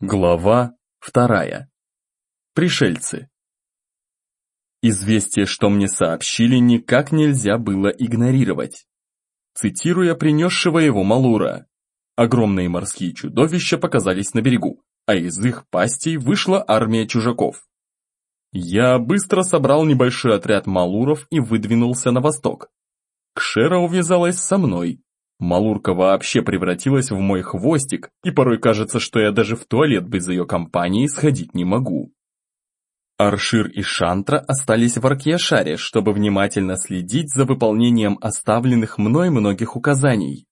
Глава вторая. Пришельцы. Известие, что мне сообщили, никак нельзя было игнорировать. Цитируя принесшего его Малура, огромные морские чудовища показались на берегу, а из их пастей вышла армия чужаков. Я быстро собрал небольшой отряд малуров и выдвинулся на восток. Кшера увязалась со мной, Малурка вообще превратилась в мой хвостик, и порой кажется, что я даже в туалет без ее компании сходить не могу. Аршир и Шантра остались в Аркьяшаре, чтобы внимательно следить за выполнением оставленных мной многих указаний.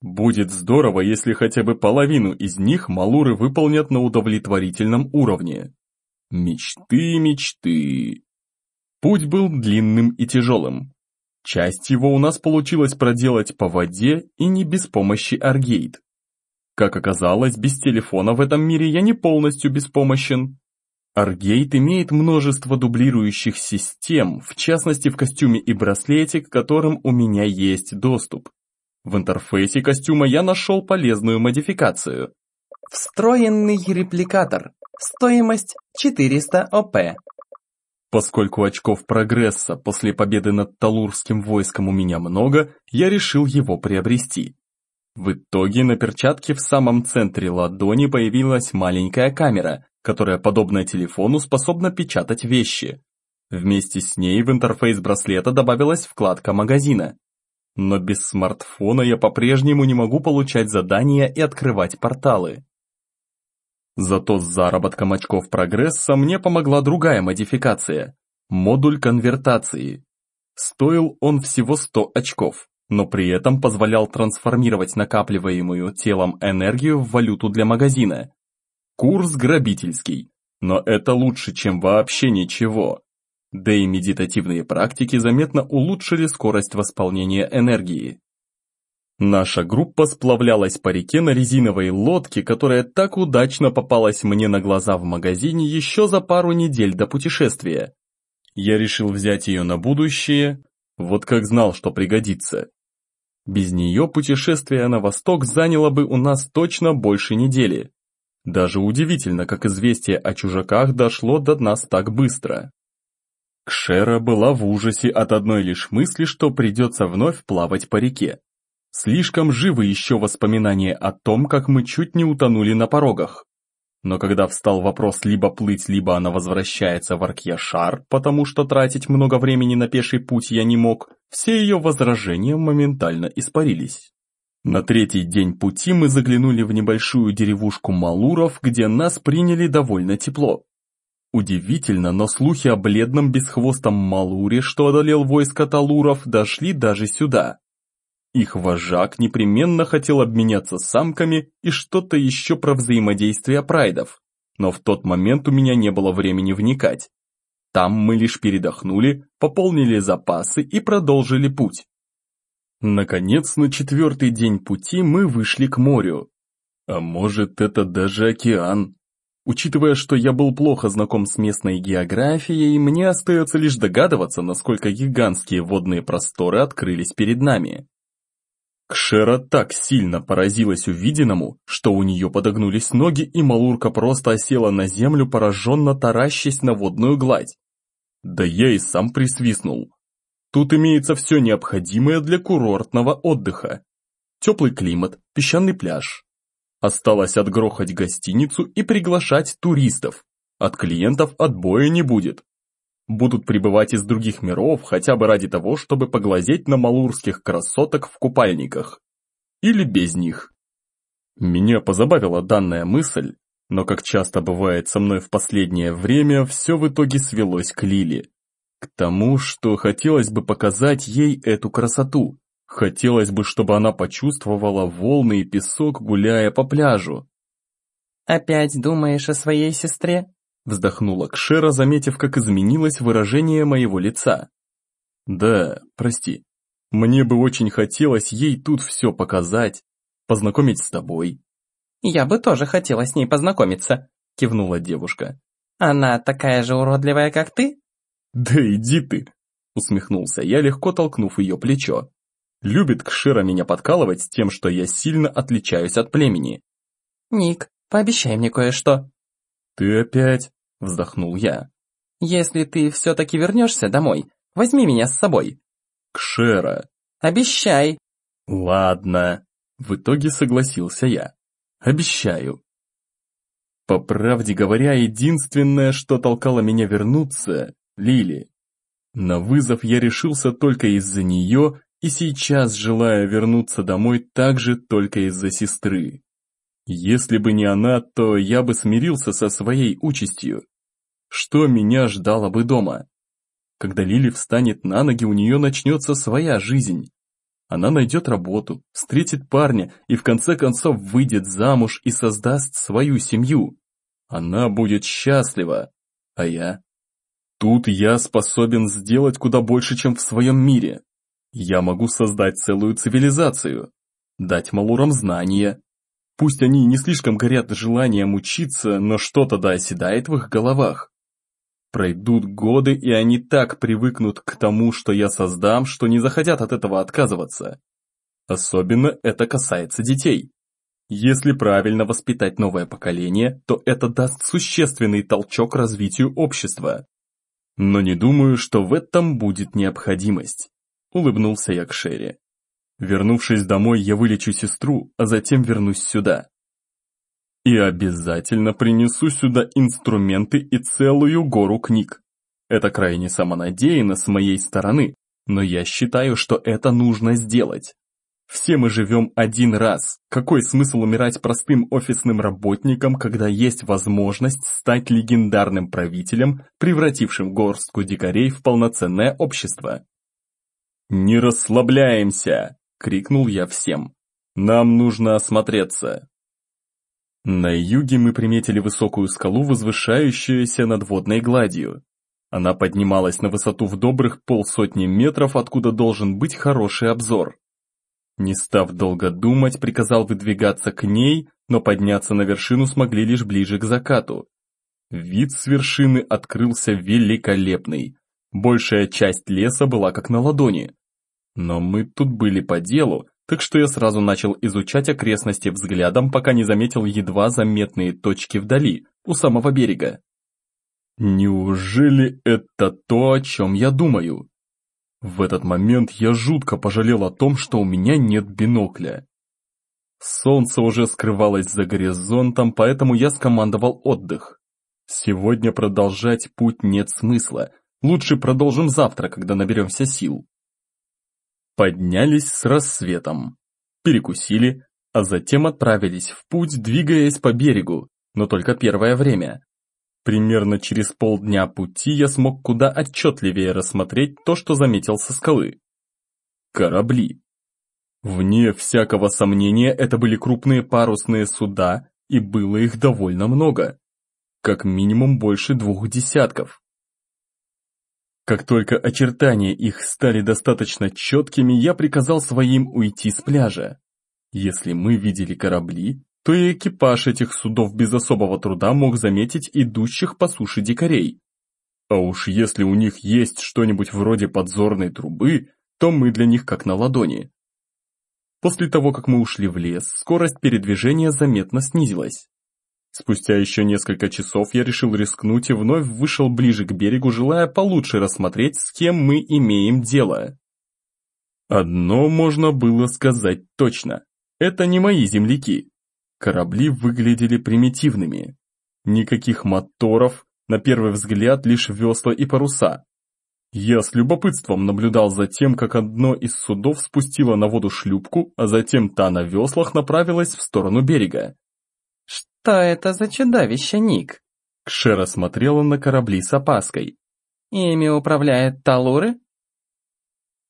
Будет здорово, если хотя бы половину из них малуры выполнят на удовлетворительном уровне. Мечты, мечты. Путь был длинным и тяжелым. Часть его у нас получилось проделать по воде и не без помощи Аргейт. Как оказалось, без телефона в этом мире я не полностью беспомощен. Аргейт имеет множество дублирующих систем, в частности в костюме и браслете, к которым у меня есть доступ. В интерфейсе костюма я нашел полезную модификацию. Встроенный репликатор. Стоимость 400 ОП. Поскольку очков прогресса после победы над Талурским войском у меня много, я решил его приобрести. В итоге на перчатке в самом центре ладони появилась маленькая камера, которая, подобно телефону, способна печатать вещи. Вместе с ней в интерфейс браслета добавилась вкладка магазина. Но без смартфона я по-прежнему не могу получать задания и открывать порталы. Зато с заработком очков прогресса мне помогла другая модификация – модуль конвертации. Стоил он всего 100 очков, но при этом позволял трансформировать накапливаемую телом энергию в валюту для магазина. Курс грабительский, но это лучше, чем вообще ничего. Да и медитативные практики заметно улучшили скорость восполнения энергии. Наша группа сплавлялась по реке на резиновой лодке, которая так удачно попалась мне на глаза в магазине еще за пару недель до путешествия. Я решил взять ее на будущее, вот как знал, что пригодится. Без нее путешествие на восток заняло бы у нас точно больше недели. Даже удивительно, как известие о чужаках дошло до нас так быстро. Кшера была в ужасе от одной лишь мысли, что придется вновь плавать по реке. Слишком живы еще воспоминания о том, как мы чуть не утонули на порогах. Но когда встал вопрос либо плыть, либо она возвращается в Аркьяшар, потому что тратить много времени на пеший путь я не мог, все ее возражения моментально испарились. На третий день пути мы заглянули в небольшую деревушку Малуров, где нас приняли довольно тепло. Удивительно, но слухи о бледном бесхвостом Малуре, что одолел войско Талуров, дошли даже сюда. Их вожак непременно хотел обменяться самками и что-то еще про взаимодействие прайдов, но в тот момент у меня не было времени вникать. Там мы лишь передохнули, пополнили запасы и продолжили путь. Наконец, на четвертый день пути мы вышли к морю. А может, это даже океан? Учитывая, что я был плохо знаком с местной географией, мне остается лишь догадываться, насколько гигантские водные просторы открылись перед нами. Кшера так сильно поразилась увиденному, что у нее подогнулись ноги, и Малурка просто осела на землю, пораженно таращась на водную гладь. Да я и сам присвистнул. Тут имеется все необходимое для курортного отдыха. Теплый климат, песчаный пляж. Осталось отгрохать гостиницу и приглашать туристов. От клиентов отбоя не будет будут прибывать из других миров хотя бы ради того, чтобы поглазеть на малурских красоток в купальниках. Или без них. Меня позабавила данная мысль, но как часто бывает со мной в последнее время, все в итоге свелось к Лиле. К тому, что хотелось бы показать ей эту красоту. Хотелось бы, чтобы она почувствовала волны и песок, гуляя по пляжу. «Опять думаешь о своей сестре?» Вздохнула Кшера, заметив, как изменилось выражение моего лица. «Да, прости. Мне бы очень хотелось ей тут все показать, познакомить с тобой». «Я бы тоже хотела с ней познакомиться», — кивнула девушка. «Она такая же уродливая, как ты?» «Да иди ты!» — усмехнулся я, легко толкнув ее плечо. «Любит Кшира меня подкалывать с тем, что я сильно отличаюсь от племени». «Ник, Пообещай мне кое-что». «Ты опять?» – вздохнул я. «Если ты все-таки вернешься домой, возьми меня с собой». «Кшера». «Обещай». «Ладно». В итоге согласился я. «Обещаю». По правде говоря, единственное, что толкало меня вернуться – Лили. На вызов я решился только из-за нее и сейчас желаю вернуться домой также только из-за сестры. Если бы не она, то я бы смирился со своей участью. Что меня ждало бы дома? Когда Лили встанет на ноги, у нее начнется своя жизнь. Она найдет работу, встретит парня и в конце концов выйдет замуж и создаст свою семью. Она будет счастлива, а я? Тут я способен сделать куда больше, чем в своем мире. Я могу создать целую цивилизацию, дать малурам знания. Пусть они не слишком горят желанием учиться, но что-то да оседает в их головах. Пройдут годы, и они так привыкнут к тому, что я создам, что не захотят от этого отказываться. Особенно это касается детей. Если правильно воспитать новое поколение, то это даст существенный толчок развитию общества. Но не думаю, что в этом будет необходимость. Улыбнулся я к Шерри. Вернувшись домой, я вылечу сестру, а затем вернусь сюда. И обязательно принесу сюда инструменты и целую гору книг. Это крайне самонадеянно с моей стороны, но я считаю, что это нужно сделать. Все мы живем один раз. Какой смысл умирать простым офисным работником, когда есть возможность стать легендарным правителем, превратившим горстку дикарей в полноценное общество? «Не расслабляемся!» — крикнул я всем. «Нам нужно осмотреться!» На юге мы приметили высокую скалу, возвышающуюся над водной гладью. Она поднималась на высоту в добрых полсотни метров, откуда должен быть хороший обзор. Не став долго думать, приказал выдвигаться к ней, но подняться на вершину смогли лишь ближе к закату. Вид с вершины открылся великолепный. Большая часть леса была как на ладони. Но мы тут были по делу, так что я сразу начал изучать окрестности взглядом, пока не заметил едва заметные точки вдали, у самого берега. Неужели это то, о чем я думаю? В этот момент я жутко пожалел о том, что у меня нет бинокля. Солнце уже скрывалось за горизонтом, поэтому я скомандовал отдых. Сегодня продолжать путь нет смысла, лучше продолжим завтра, когда наберемся сил. Поднялись с рассветом, перекусили, а затем отправились в путь, двигаясь по берегу, но только первое время. Примерно через полдня пути я смог куда отчетливее рассмотреть то, что заметил со скалы. Корабли. Вне всякого сомнения, это были крупные парусные суда, и было их довольно много. Как минимум больше двух десятков. Как только очертания их стали достаточно четкими, я приказал своим уйти с пляжа. Если мы видели корабли, то и экипаж этих судов без особого труда мог заметить идущих по суше дикарей. А уж если у них есть что-нибудь вроде подзорной трубы, то мы для них как на ладони. После того, как мы ушли в лес, скорость передвижения заметно снизилась. Спустя еще несколько часов я решил рискнуть и вновь вышел ближе к берегу, желая получше рассмотреть, с кем мы имеем дело. Одно можно было сказать точно. Это не мои земляки. Корабли выглядели примитивными. Никаких моторов, на первый взгляд лишь весла и паруса. Я с любопытством наблюдал за тем, как одно из судов спустило на воду шлюпку, а затем та на веслах направилась в сторону берега. «Что это за чудовище, Ник?» Кшера смотрела на корабли с опаской. «Ими управляет Талуры?»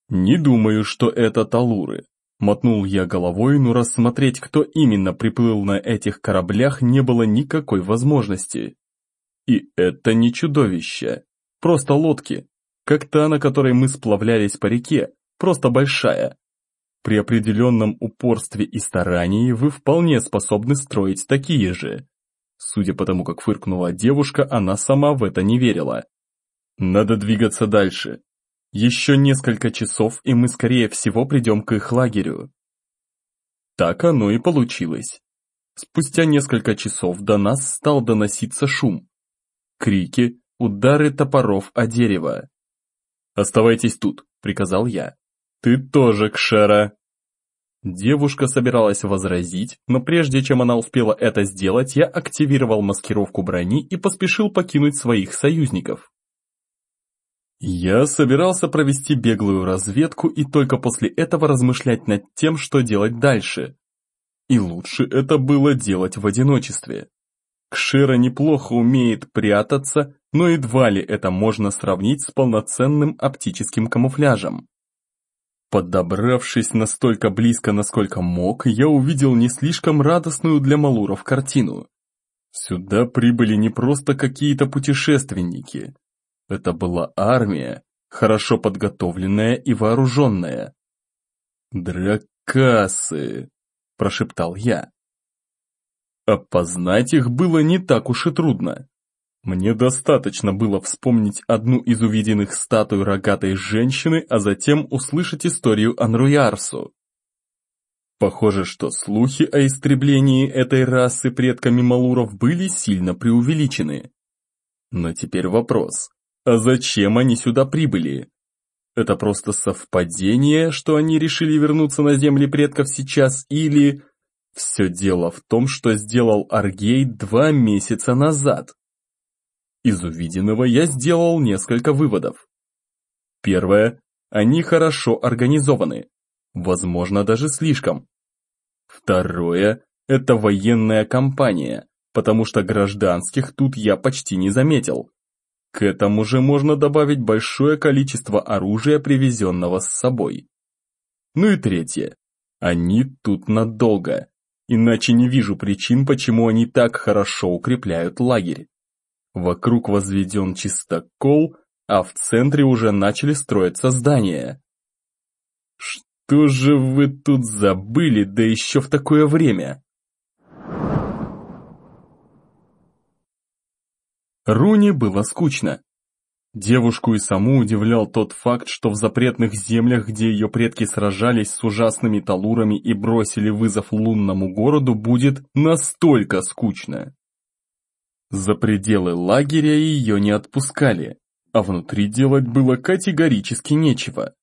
«Не думаю, что это Талуры», — мотнул я головой, но рассмотреть, кто именно приплыл на этих кораблях, не было никакой возможности. И это не чудовище, просто лодки, как та, на которой мы сплавлялись по реке, просто большая, при определенном упорстве и старании вы вполне способны строить такие же. Судя по тому, как фыркнула девушка, она сама в это не верила. Надо двигаться дальше. Еще несколько часов, и мы скорее всего придем к их лагерю. Так оно и получилось. Спустя несколько часов до нас стал доноситься шум. Крики, удары топоров о дерево. «Оставайтесь тут», — приказал я. «Ты тоже, Кшера!» Девушка собиралась возразить, но прежде чем она успела это сделать, я активировал маскировку брони и поспешил покинуть своих союзников. Я собирался провести беглую разведку и только после этого размышлять над тем, что делать дальше. И лучше это было делать в одиночестве. Кшера неплохо умеет прятаться, но едва ли это можно сравнить с полноценным оптическим камуфляжем. Подобравшись настолько близко, насколько мог, я увидел не слишком радостную для Малуров картину. Сюда прибыли не просто какие-то путешественники. Это была армия, хорошо подготовленная и вооруженная. «Дракасы!» – прошептал я. Опознать их было не так уж и трудно. Мне достаточно было вспомнить одну из увиденных статуй рогатой женщины, а затем услышать историю Анруярсу. Похоже, что слухи о истреблении этой расы предками Малуров были сильно преувеличены. Но теперь вопрос, а зачем они сюда прибыли? Это просто совпадение, что они решили вернуться на земли предков сейчас, или... Все дело в том, что сделал Аргей два месяца назад. Из увиденного я сделал несколько выводов. Первое. Они хорошо организованы. Возможно, даже слишком. Второе. Это военная кампания, потому что гражданских тут я почти не заметил. К этому же можно добавить большое количество оружия, привезенного с собой. Ну и третье. Они тут надолго, иначе не вижу причин, почему они так хорошо укрепляют лагерь. Вокруг возведен чистокол, а в центре уже начали строиться здания. Что же вы тут забыли, да еще в такое время? Руни было скучно. Девушку и саму удивлял тот факт, что в запретных землях, где ее предки сражались с ужасными талурами и бросили вызов лунному городу, будет настолько скучно. За пределы лагеря ее не отпускали, а внутри делать было категорически нечего.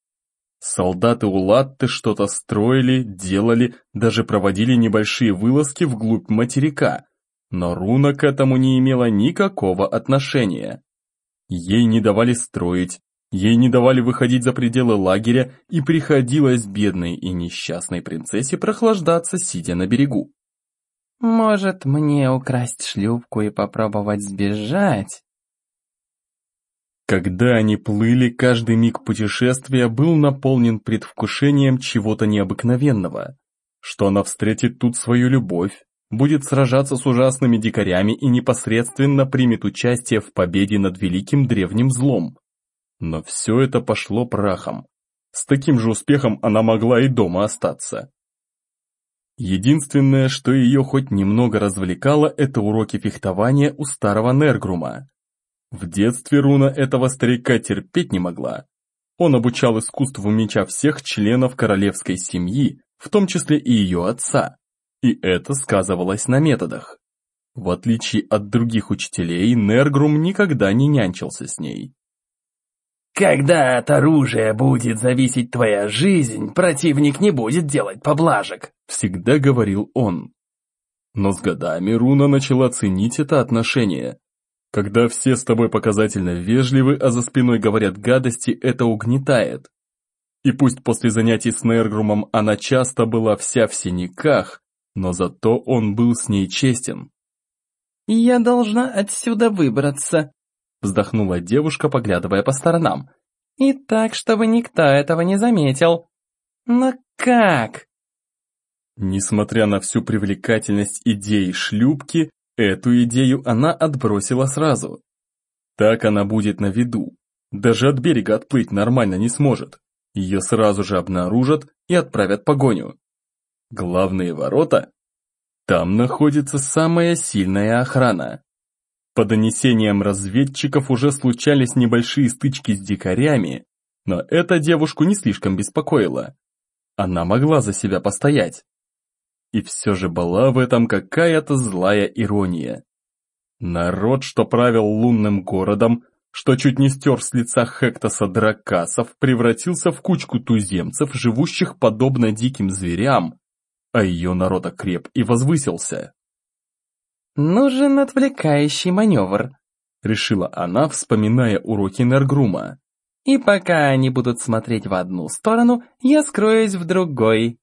Солдаты Улатты что-то строили, делали, даже проводили небольшие вылазки вглубь материка, но Руна к этому не имела никакого отношения. Ей не давали строить, ей не давали выходить за пределы лагеря, и приходилось бедной и несчастной принцессе прохлаждаться, сидя на берегу. Может, мне украсть шлюпку и попробовать сбежать? Когда они плыли, каждый миг путешествия был наполнен предвкушением чего-то необыкновенного, что она встретит тут свою любовь, будет сражаться с ужасными дикарями и непосредственно примет участие в победе над великим древним злом. Но все это пошло прахом. С таким же успехом она могла и дома остаться. Единственное, что ее хоть немного развлекало, это уроки фехтования у старого Нергрума. В детстве Руна этого старика терпеть не могла. Он обучал искусству меча всех членов королевской семьи, в том числе и ее отца. И это сказывалось на методах. В отличие от других учителей, Нергрум никогда не нянчился с ней. Когда от оружия будет зависеть твоя жизнь, противник не будет делать поблажек, всегда говорил он. Но с годами Руна начала ценить это отношение. Когда все с тобой показательно вежливы, а за спиной говорят гадости, это угнетает. И пусть после занятий с Нергрумом она часто была вся в синяках, но зато он был с ней честен. «Я должна отсюда выбраться», вздохнула девушка, поглядывая по сторонам. «И так, чтобы никто этого не заметил. Но как?» Несмотря на всю привлекательность идеи шлюпки, эту идею она отбросила сразу. Так она будет на виду. Даже от берега отплыть нормально не сможет. Ее сразу же обнаружат и отправят погоню. Главные ворота? Там находится самая сильная охрана. По донесениям разведчиков уже случались небольшие стычки с дикарями, но эта девушку не слишком беспокоила. Она могла за себя постоять. И все же была в этом какая-то злая ирония. Народ, что правил лунным городом, что чуть не стер с лица Хектоса дракасов, превратился в кучку туземцев, живущих подобно диким зверям, а ее народ окреп и возвысился. «Нужен отвлекающий маневр», — решила она, вспоминая уроки Нергрума. «И пока они будут смотреть в одну сторону, я скроюсь в другой».